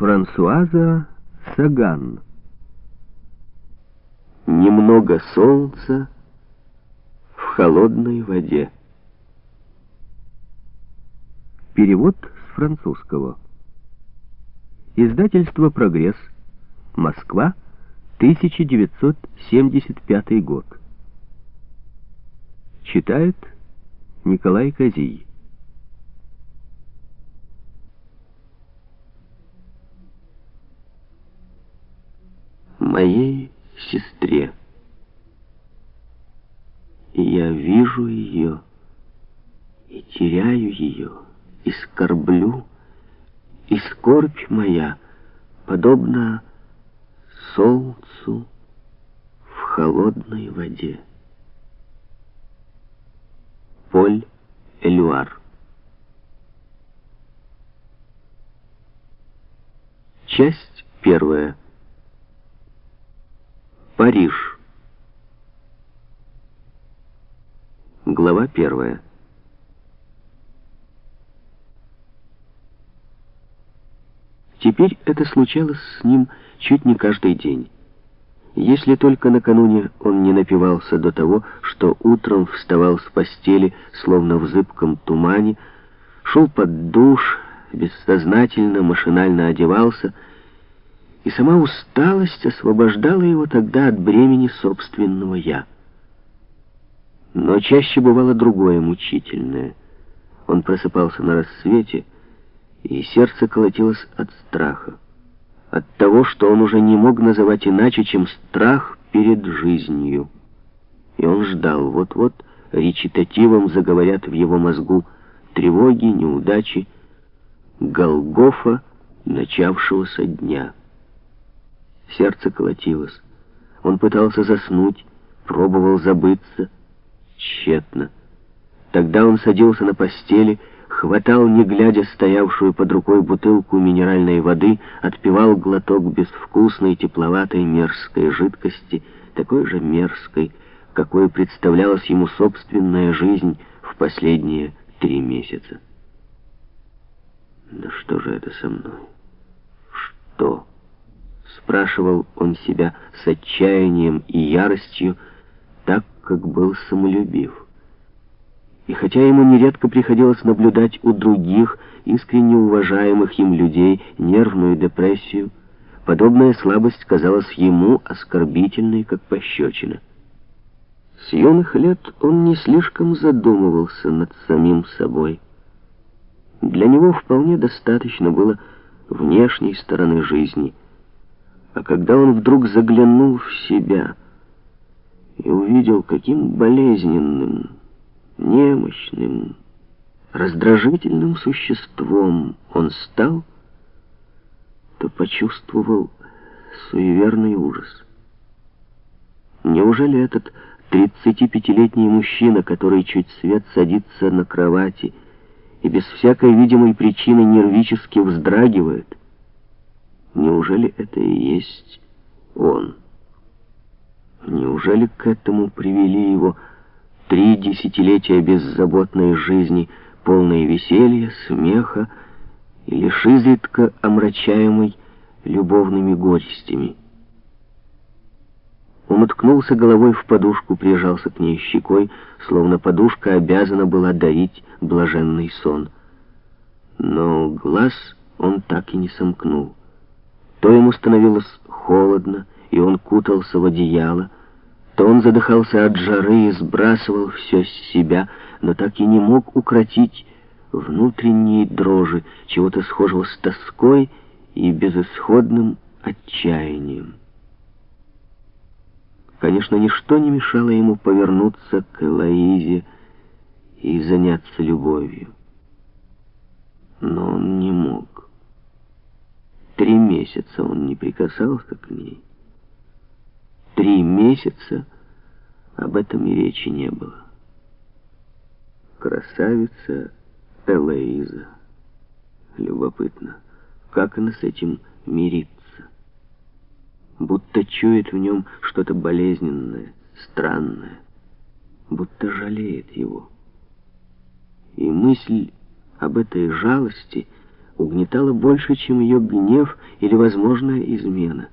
Франсуаза Саган. Немного солнца в холодной воде. Перевод с французского. Издательство «Прогресс», Москва, 1975 год. Читает Николай Козий. Моей сестре. И я вижу ее, и теряю ее, и скорблю, и скорбь моя подобна солнцу в холодной воде. Поль Элюар Часть первая. Париж. Глава первая. Теперь это случалось с ним чуть не каждый день. Если только накануне он не напивался до того, что утром вставал с постели, словно в зыбком тумане, шел под душ, бессознательно, машинально одевался, и сама усталость освобождала его тогда от бремени собственного «я». Но чаще бывало другое мучительное. Он просыпался на рассвете, и сердце колотилось от страха. От того, что он уже не мог называть иначе, чем страх перед жизнью. И он ждал, вот-вот речитативом заговорят в его мозгу тревоги, неудачи, Голгофа начавшегося дня. Сердце колотилось. Он пытался заснуть, пробовал забыться. Тщетно. Тогда он садился на постели, хватал, не глядя, стоявшую под рукой бутылку минеральной воды, отпивал глоток безвкусной, тепловатой, мерзкой жидкости, такой же мерзкой, какой представлялась ему собственная жизнь в последние три месяца. «Да что же это со мной? Что?» Спрашивал он себя с отчаянием и яростью, так, как был самолюбив. И хотя ему нередко приходилось наблюдать у других, искренне уважаемых им людей, нервную депрессию, подобная слабость казалась ему оскорбительной, как пощечина. С юных лет он не слишком задумывался над самим собой. Для него вполне достаточно было внешней стороны жизни. А когда он вдруг заглянул в себя и увидел, каким болезненным, немощным, раздражительным существом он стал, то почувствовал суеверный ужас. Неужели этот 35-летний мужчина, который чуть свет садится на кровати и без всякой видимой причины нервически вздрагивает, неужели это и есть он? Неужели к этому привели его Три десятилетия беззаботной жизни, полной веселья, смеха и лишь изредка омрачаемой любовными горестями. Он уткнулся головой в подушку, прижался к ней щекой, словно подушка обязана была дарить блаженный сон. Но глаз он так и не сомкнул. То ему становилось холодно, и он кутался в одеяло, то он задыхался от жары и сбрасывал все с себя, но так и не мог укротить внутренние дрожи, чего-то схожего с тоской и безысходным отчаянием. Конечно, ничто не мешало ему повернуться к Элоизе и заняться любовью. Но он не мог. Три месяца он не прикасался к ней три месяца об этом и речи не было. Красавица Элоиза. Любопытно, как она с этим мирится. Будто чует в нем что-то болезненное, странное. Будто жалеет его. И мысль об этой жалости угнетало больше, чем ее гнев или возможная измена.